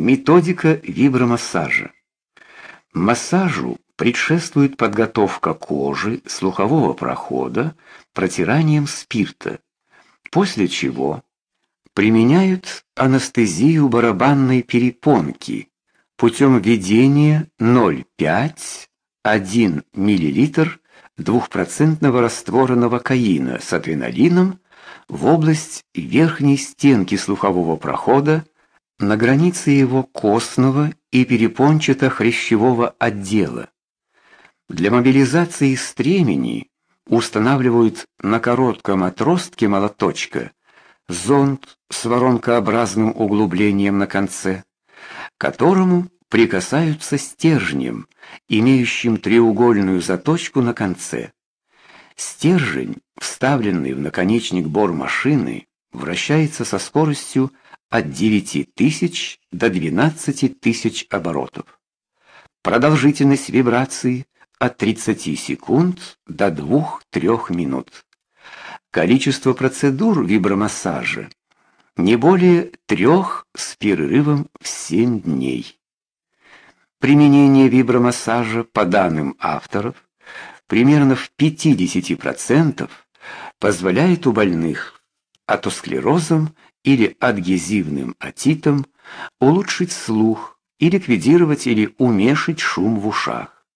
Методика вибромассажа. Массажу предшествует подготовка кожи, слухового прохода протиранием спирта, после чего применяют анестезию барабанной перепонки путем введения 0,5-1 мл двухпроцентного раствора новокаина с адреналином в область верхней стенки слухового прохода на границе его костного и перепончато-хрящевого отдела. Для мобилизации стремени устанавливают на коротком отростке молоточка зонд с воронкообразным углублением на конце, которому прикасаются стержнем, имеющим треугольную заточку на конце. Стержень, вставленный в наконечник бор машины, вращается со скоростью от 9000 до 12000 оборотов. Продолжительность вибрации от 30 секунд до 2-3 минут. Количество процедур вибромассажа не более трех с перерывом в 7 дней. Применение вибромассажа, по данным авторов, примерно в 50% позволяет у больных атосклерозом или адгезивным отитом улучшить слух и ликвидировать или уменьшить шум в ушах.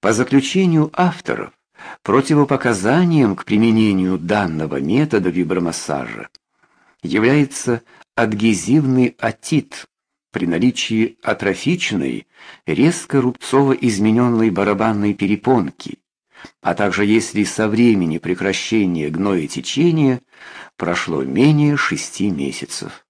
По заключению авторов, противопоказанием к применению данного метода вибромассажа является адгезивный отит при наличии атрофичной, резко рубцово измененной барабанной перепонки, а также если со времени прекращения гноетечения прошло менее шести месяцев.